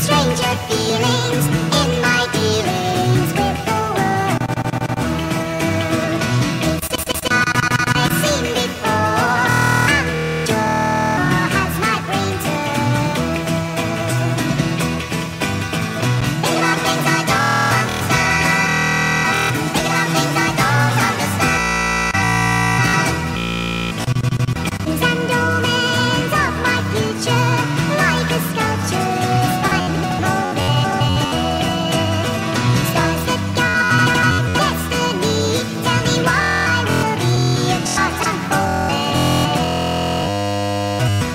stranger feelings. Bye.